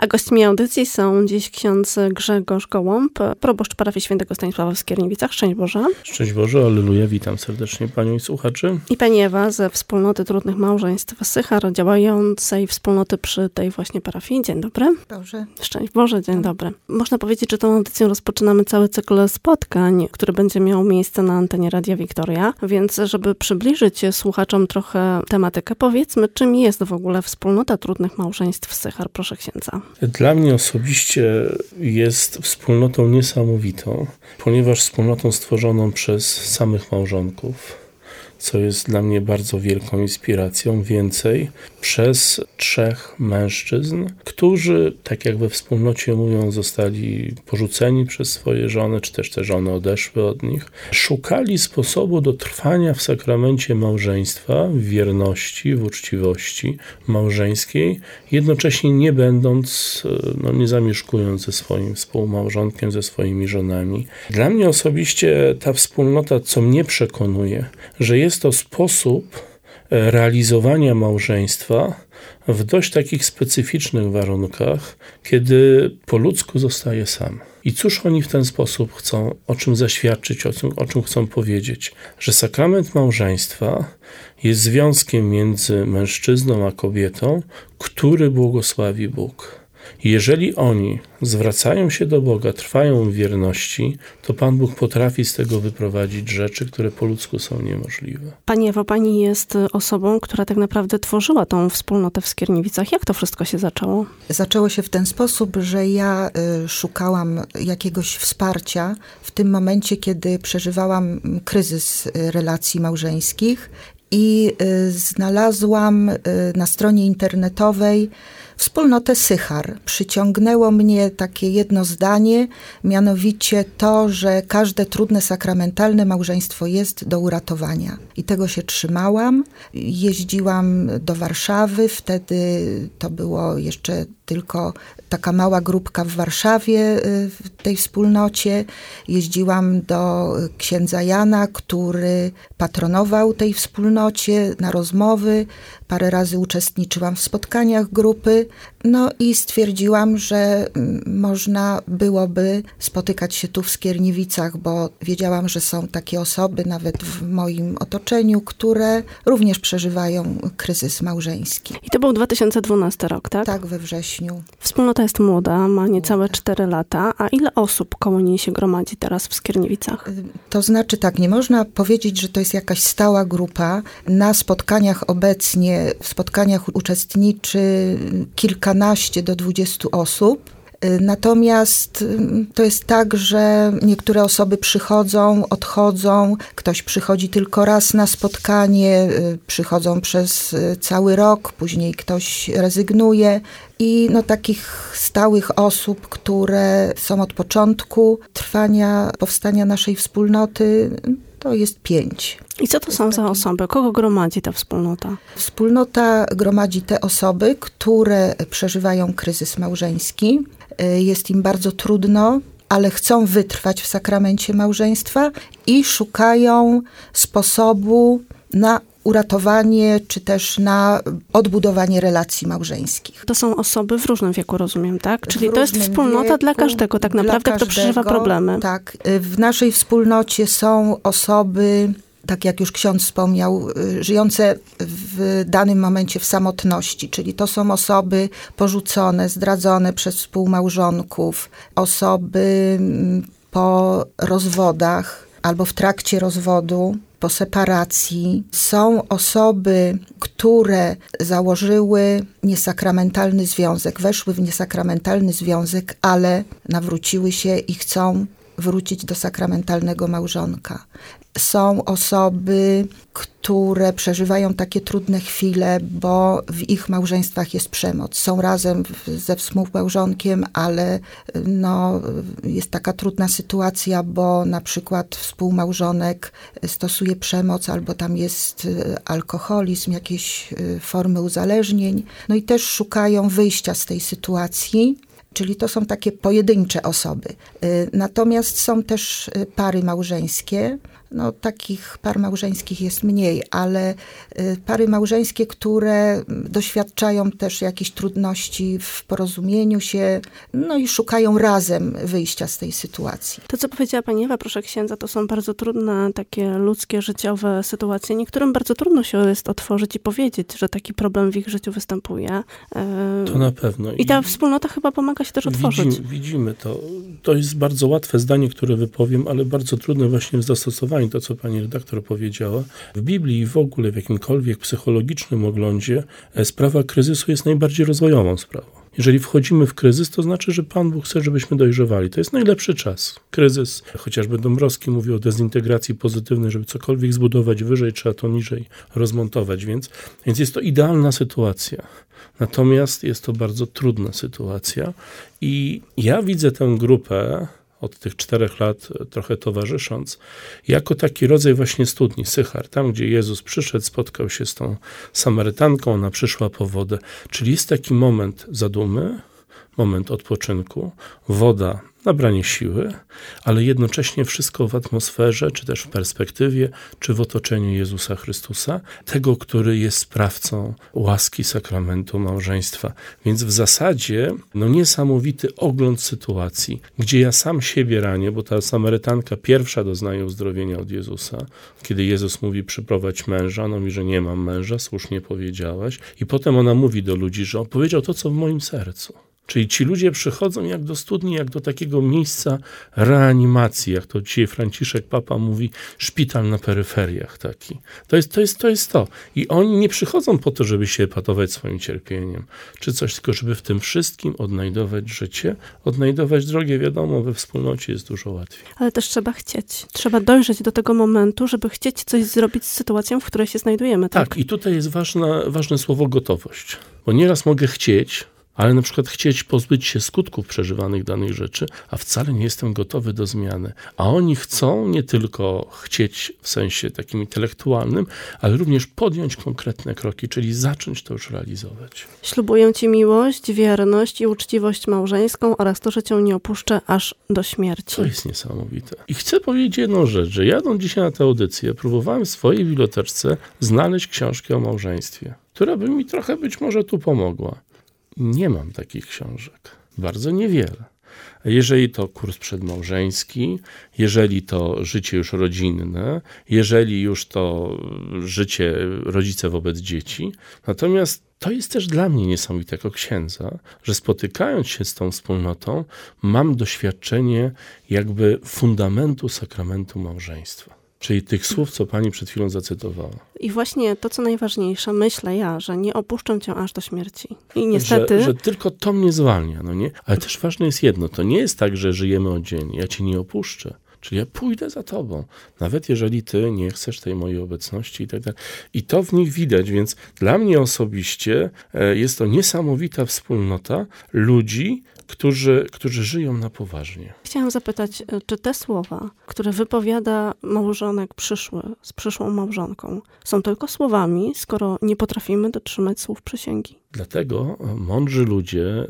A gośćmi audycji są dziś ksiądz Grzegorz Gołąb, proboszcz parafii świętego Stanisława w Skierniewicach. Szczęść Boże. Szczęść Boże, alleluja. Witam serdecznie Panią i słuchaczy. I Pani Ewa ze Wspólnoty Trudnych Małżeństw Sychar, działającej wspólnoty przy tej właśnie parafii. Dzień dobry. Boże. Szczęść Boże, dzień dobry. Można powiedzieć, że tą audycją rozpoczynamy cały cykl spotkań, który będzie miał miejsce na antenie Radia Wiktoria. Więc żeby przybliżyć słuchaczom trochę tematykę, powiedzmy, czym jest w ogóle Wspólnota Trudnych Małżeństw Sychar. Proszę księdza. Dla mnie osobiście jest wspólnotą niesamowitą, ponieważ wspólnotą stworzoną przez samych małżonków co jest dla mnie bardzo wielką inspiracją. Więcej, przez trzech mężczyzn, którzy, tak jak we wspólnocie mówią, zostali porzuceni przez swoje żony, czy też te żony odeszły od nich, szukali sposobu do trwania w sakramencie małżeństwa, w wierności, w uczciwości małżeńskiej, jednocześnie nie będąc, no, nie zamieszkując ze swoim współmałżonkiem, ze swoimi żonami. Dla mnie osobiście ta wspólnota, co mnie przekonuje, że jest to sposób e, realizowania małżeństwa w dość takich specyficznych warunkach, kiedy po ludzku zostaje sam. I cóż oni w ten sposób chcą, o czym zaświadczyć, o czym, o czym chcą powiedzieć? Że sakrament małżeństwa jest związkiem między mężczyzną a kobietą, który błogosławi Bóg. Jeżeli oni zwracają się do Boga, trwają w wierności, to Pan Bóg potrafi z tego wyprowadzić rzeczy, które po ludzku są niemożliwe. Pani Ewa, Pani jest osobą, która tak naprawdę tworzyła tą wspólnotę w Skierniewicach. Jak to wszystko się zaczęło? Zaczęło się w ten sposób, że ja y, szukałam jakiegoś wsparcia w tym momencie, kiedy przeżywałam kryzys y, relacji małżeńskich i y, znalazłam na stronie internetowej wspólnotę Sychar. Przyciągnęło mnie takie jedno zdanie, mianowicie to, że każde trudne sakramentalne małżeństwo jest do uratowania. I tego się trzymałam. Jeździłam do Warszawy, wtedy to było jeszcze tylko taka mała grupka w Warszawie y, w tej wspólnocie. Jeździłam do księdza Jana, który patronował tej wspólnocie na rozmowy. Parę razy uczestniczyłam w spotkaniach grupy. No i stwierdziłam, że mm, można byłoby spotykać się tu w Skierniewicach, bo wiedziałam, że są takie osoby nawet w moim otoczeniu, które również przeżywają kryzys małżeński. I to był 2012 rok, tak? Tak, we wrześniu. Wspólnota jest młoda, ma niecałe 4 lata. A ile osób koło niej się gromadzi teraz w Skierniewicach? Y, to znaczy tak, nie można powiedzieć, że to jest jakaś stała grupa. Na spotkaniach obecnie, w spotkaniach uczestniczy kilka kilkanaście do dwudziestu osób. Y, natomiast y, to jest tak, że niektóre osoby przychodzą, odchodzą, ktoś przychodzi tylko raz na spotkanie, y, przychodzą przez cały rok, później ktoś rezygnuje. I no, takich stałych osób, które są od początku trwania, powstania naszej wspólnoty, to jest pięć. I co to są za osoby? Kogo gromadzi ta wspólnota? Wspólnota gromadzi te osoby, które przeżywają kryzys małżeński. Y, jest im bardzo trudno, ale chcą wytrwać w sakramencie małżeństwa i szukają sposobu na uratowanie, czy też na odbudowanie relacji małżeńskich. To są osoby w różnym wieku, rozumiem, tak? Czyli to jest wspólnota wieku, dla każdego, tak naprawdę, każdego, kto przeżywa problemy. Tak. Y, w naszej wspólnocie są osoby tak jak już ksiądz wspomniał, y, żyjące w danym momencie w samotności, czyli to są osoby porzucone, zdradzone przez współmałżonków, osoby mm, po rozwodach albo w trakcie rozwodu, po separacji. Są osoby, które założyły niesakramentalny związek, weszły w niesakramentalny związek, ale nawróciły się i chcą wrócić do sakramentalnego małżonka. Są osoby, które przeżywają takie trudne chwile, bo w ich małżeństwach jest przemoc. Są razem ze współmałżonkiem, ale no, jest taka trudna sytuacja, bo na przykład współmałżonek stosuje przemoc albo tam jest alkoholizm, jakieś y, formy uzależnień. No i też szukają wyjścia z tej sytuacji. Czyli to są takie pojedyncze osoby. Y, natomiast są też y, pary małżeńskie, no, takich par małżeńskich jest mniej, ale y, pary małżeńskie, które doświadczają też jakichś trudności w porozumieniu się, no i szukają razem wyjścia z tej sytuacji. To, co powiedziała pani Ewa, proszę księdza, to są bardzo trudne, takie ludzkie, życiowe sytuacje. Niektórym bardzo trudno się jest otworzyć i powiedzieć, że taki problem w ich życiu występuje. E, to na pewno. I ta wspólnota chyba pomaga się też otworzyć. Widzimy, widzimy to. To jest bardzo łatwe zdanie, które wypowiem, ale bardzo trudne właśnie w zastosowaniu, to co pani redaktor powiedziała. W Biblii i w ogóle w jakimkolwiek psychologicznym oglądzie e, sprawa kryzysu jest najbardziej rozwojową sprawą. Jeżeli wchodzimy w kryzys, to znaczy, że Pan Bóg chce, żebyśmy dojrzewali. To jest najlepszy czas. Kryzys, chociażby Dąbrowski mówił o dezintegracji pozytywnej, żeby cokolwiek zbudować wyżej, trzeba to niżej rozmontować, więc, więc jest to idealna sytuacja. Natomiast jest to bardzo trudna sytuacja i ja widzę tę grupę od tych czterech lat trochę towarzysząc, jako taki rodzaj właśnie studni, Sychar, tam gdzie Jezus przyszedł, spotkał się z tą Samarytanką, ona przyszła po wodę. Czyli jest taki moment zadumy, moment odpoczynku, woda nabranie siły, ale jednocześnie wszystko w atmosferze, czy też w perspektywie, czy w otoczeniu Jezusa Chrystusa, tego, który jest sprawcą łaski sakramentu małżeństwa. Więc w zasadzie no niesamowity ogląd sytuacji, gdzie ja sam siebie ranię, bo ta Samarytanka pierwsza doznaje uzdrowienia od Jezusa. Kiedy Jezus mówi przyprowadź męża, ona mówi, że nie mam męża, słusznie powiedziałaś. I potem ona mówi do ludzi, że on powiedział to, co w moim sercu. Czyli ci ludzie przychodzą jak do studni, jak do takiego miejsca reanimacji, jak to dzisiaj Franciszek Papa mówi, szpital na peryferiach taki. To jest to. Jest, to, jest to. I oni nie przychodzą po to, żeby się patować swoim cierpieniem, czy coś, tylko żeby w tym wszystkim odnajdować życie, odnajdować drogie. Wiadomo, we wspólnocie jest dużo łatwiej. Ale też trzeba chcieć. Trzeba dojrzeć do tego momentu, żeby chcieć coś zrobić z sytuacją, w której się znajdujemy. Tak, tak i tutaj jest ważne, ważne słowo gotowość. Bo nieraz mogę chcieć, ale na przykład chcieć pozbyć się skutków przeżywanych danej rzeczy, a wcale nie jestem gotowy do zmiany. A oni chcą nie tylko chcieć w sensie takim intelektualnym, ale również podjąć konkretne kroki, czyli zacząć to już realizować. Ślubuję Ci miłość, wierność i uczciwość małżeńską oraz to, że Cię nie opuszczę aż do śmierci. To jest niesamowite. I chcę powiedzieć jedną rzecz, że jadąc dzisiaj na tę audycję, próbowałem w swojej biblioteczce znaleźć książkę o małżeństwie, która by mi trochę być może tu pomogła. Nie mam takich książek. Bardzo niewiele. Jeżeli to kurs przedmałżeński, jeżeli to życie już rodzinne, jeżeli już to życie rodzice wobec dzieci. Natomiast to jest też dla mnie niesamowite jako księdza, że spotykając się z tą wspólnotą, mam doświadczenie jakby fundamentu sakramentu małżeństwa. Czyli tych słów, co pani przed chwilą zacytowała. I właśnie to, co najważniejsze, myślę ja, że nie opuszczę cię aż do śmierci. I niestety... Że, że, tylko to mnie zwalnia, no nie? Ale też ważne jest jedno, to nie jest tak, że żyjemy oddzielnie. Ja cię nie opuszczę. Czyli ja pójdę za tobą, nawet jeżeli ty nie chcesz tej mojej obecności i tak dalej. I to w nich widać, więc dla mnie osobiście e, jest to niesamowita wspólnota ludzi, którzy, którzy żyją na poważnie. Chciałam zapytać, e, czy te słowa, które wypowiada małżonek przyszły z przyszłą małżonką, są tylko słowami, skoro nie potrafimy dotrzymać słów przysięgi? Dlatego e, mądrzy ludzie,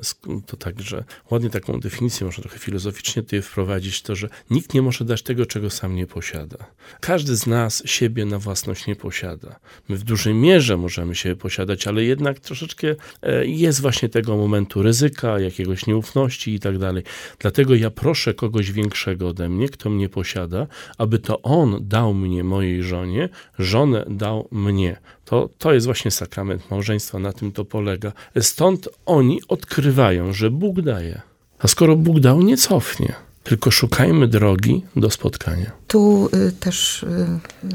to także ładnie taką definicję można trochę filozoficznie tutaj wprowadzić, to, że nikt nie może dać tego, czego sam nie posiada. Każdy z nas siebie na własność nie posiada. My w dużej mierze możemy siebie posiadać, ale jednak troszeczkę e, jest właśnie tego momentu ryzyka, jakiegoś nieufności i tak dalej. Dlatego ja proszę kogoś większego ode mnie, kto mnie posiada, aby to on dał mnie mojej żonie, żonę dał mnie to, to jest właśnie sakrament małżeństwa, na tym to polega. Stąd oni odkrywają, że Bóg daje. A skoro Bóg dał, nie cofnie. Tylko szukajmy drogi do spotkania. Tu y, też y,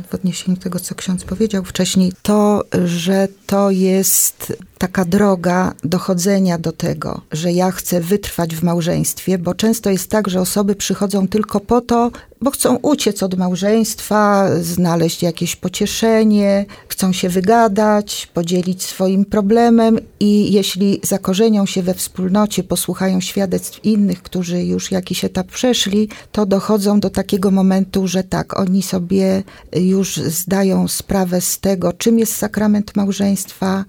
w odniesieniu do tego, co ksiądz powiedział wcześniej, to, że to jest taka droga dochodzenia do tego, że ja chcę wytrwać w małżeństwie, bo często jest tak, że osoby przychodzą tylko po to, bo chcą uciec od małżeństwa, znaleźć jakieś pocieszenie, chcą się wygadać, podzielić swoim problemem i jeśli zakorzenią się we wspólnocie, posłuchają świadectw innych, którzy już jakiś etap przeszli, to dochodzą do takiego momentu, że tak, oni sobie już zdają sprawę z tego, czym jest sakrament małżeństwa,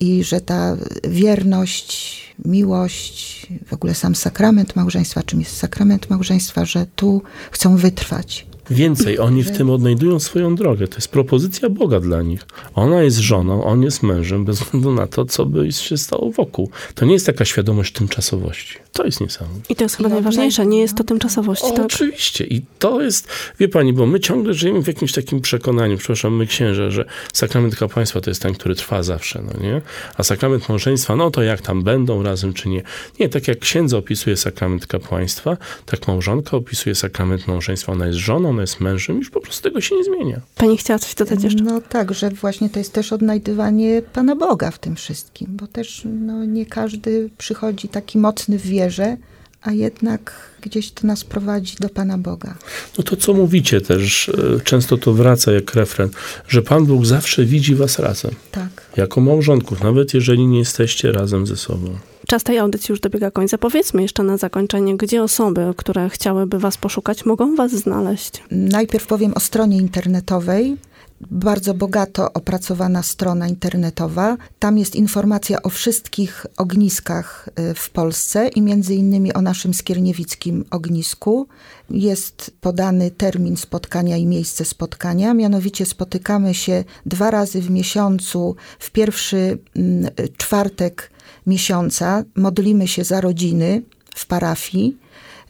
i że ta wierność, miłość, w ogóle sam sakrament małżeństwa, czym jest sakrament małżeństwa, że tu chcą wytrwać. Więcej, oni w tym odnajdują swoją drogę. To jest propozycja Boga dla nich. Ona jest żoną, on jest mężem, bez względu na to, co by się stało wokół. To nie jest taka świadomość tymczasowości. To jest niesamowite. I to jest chyba najważniejsze, nie jest to tymczasowość, o, tak? Oczywiście. I to jest, wie pani, bo my ciągle żyjemy w jakimś takim przekonaniu, przepraszam, my księże, że sakrament kapłaństwa to jest ten, który trwa zawsze, no nie? A sakrament małżeństwa, no to jak tam będą razem, czy nie. Nie, tak jak księdza opisuje sakrament kapłaństwa, tak małżonka opisuje sakrament małżeństwa. Ona jest żoną, ona jest mężem, już po prostu tego się nie zmienia. Pani chciała coś dodać jeszcze? No tak, że właśnie to jest też odnajdywanie Pana Boga w tym wszystkim, bo też no, nie każdy przychodzi taki mocny w wierze, a jednak gdzieś to nas prowadzi do Pana Boga. No to co mówicie też, e, często to wraca jak refren, że Pan Bóg zawsze widzi was razem. Tak. Jako małżonków, nawet jeżeli nie jesteście razem ze sobą. Czas tej audycji już dobiega końca. Powiedzmy jeszcze na zakończenie, gdzie osoby, które chciałyby was poszukać, mogą was znaleźć? Najpierw powiem o stronie internetowej. Bardzo bogato opracowana strona internetowa. Tam jest informacja o wszystkich ogniskach y, w Polsce i między innymi o naszym skierniewickim ognisku. Jest podany termin spotkania i miejsce spotkania. Mianowicie spotykamy się dwa razy w miesiącu, w pierwszy mm, czwartek miesiąca. Modlimy się za rodziny w parafii.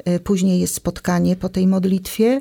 Y, Później jest spotkanie po tej modlitwie.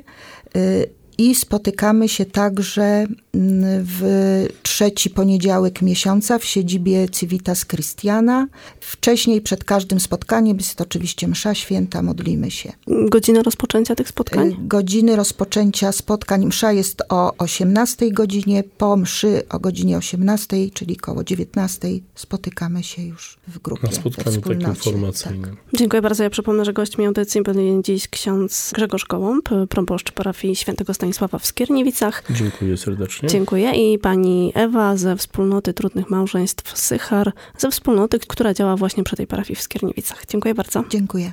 I spotykamy się także w trzeci poniedziałek miesiąca w siedzibie Civitas Christiana. Wcześniej, przed każdym spotkaniem, jest to oczywiście msza święta, modlimy się. Godzina rozpoczęcia tych spotkań? Y, Godziny rozpoczęcia spotkań. Msza jest o 18 godzinie, po mszy o godzinie 18, czyli koło 19 spotykamy się już w grupie. Na spotkaniu takim wspólnocie. formacyjnym. Dziękuję bardzo. Ja przypomnę, że gośćmi audycji byli dziś ksiądz Grzegorz Gołąb, proboszcz parafii świętego Stanisława w Skierniewicach. Dziękuję serdecznie. Dziękuję. I pani Ewa ze wspólnoty trudnych małżeństw Sychar, ze wspólnoty, która działa właśnie przy tej parafii w Skierniewicach. Dziękuję bardzo. Dziękuję.